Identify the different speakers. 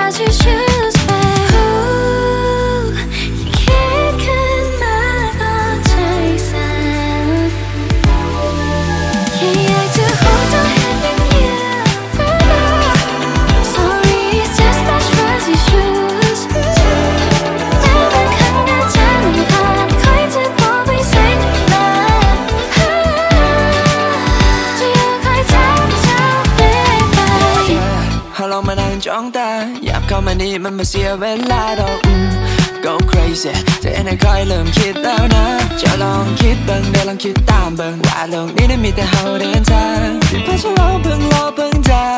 Speaker 1: 那其实。 มานั่งจ้องตาอยากเข้ามานี่มันมาเสียเวลาดอกอืม go crazy จะเอ็นให้คอยเริ่มคิดแล้วนะ จะลองคิดเบิ่งได้ลองคิดตามเบิ่งว่าโลกนี้นั้นมีแต่เฮาเดินทางที่พาฉันรอเบิ่งรอเบิ่งดาว ง